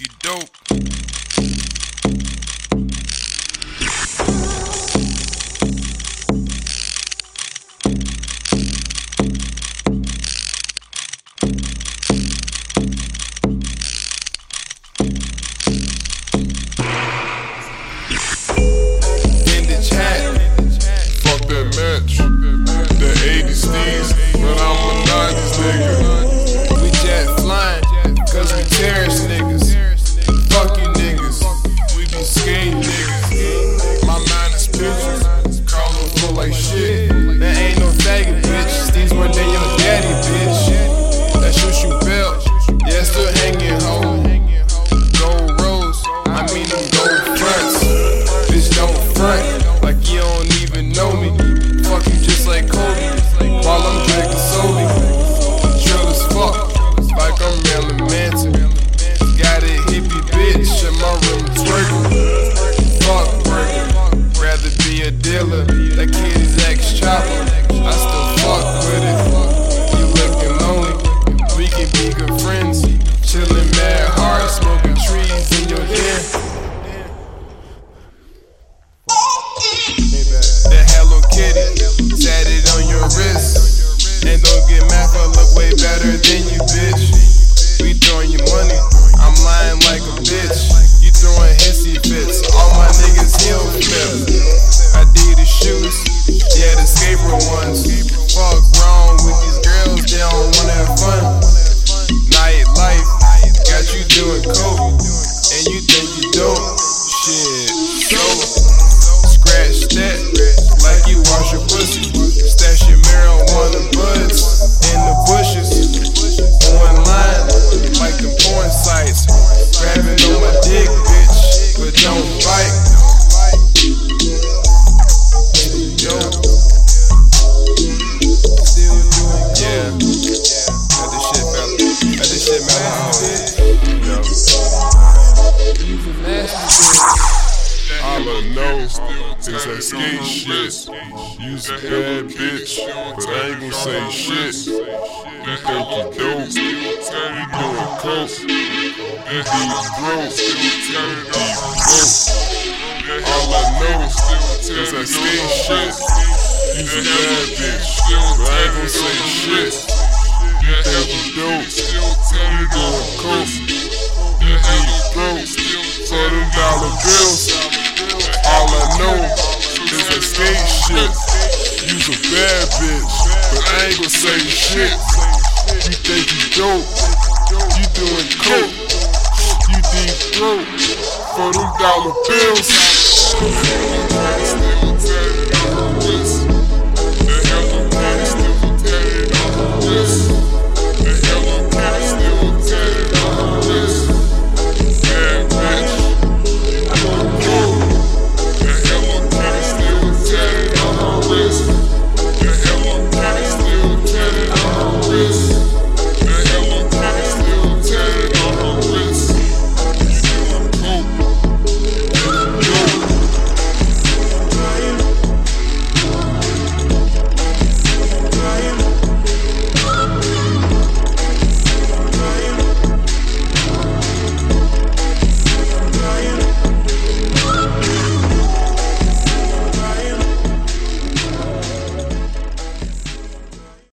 you dope. Skateboard ones. Fuck wrong with these girls. They don't wanna have fun. Night life. Got you doing coke. Is that skate shit. You's a bad bitch, but I ain't gon' say shit. You think you dope? You doing coke? You deep throat? Deep throat. All I know is that skate shit. You's a bad bitch, bad bitch, but I ain't gon' say shit. You think you dope? You doing coke? You deep throat for them dollar bills.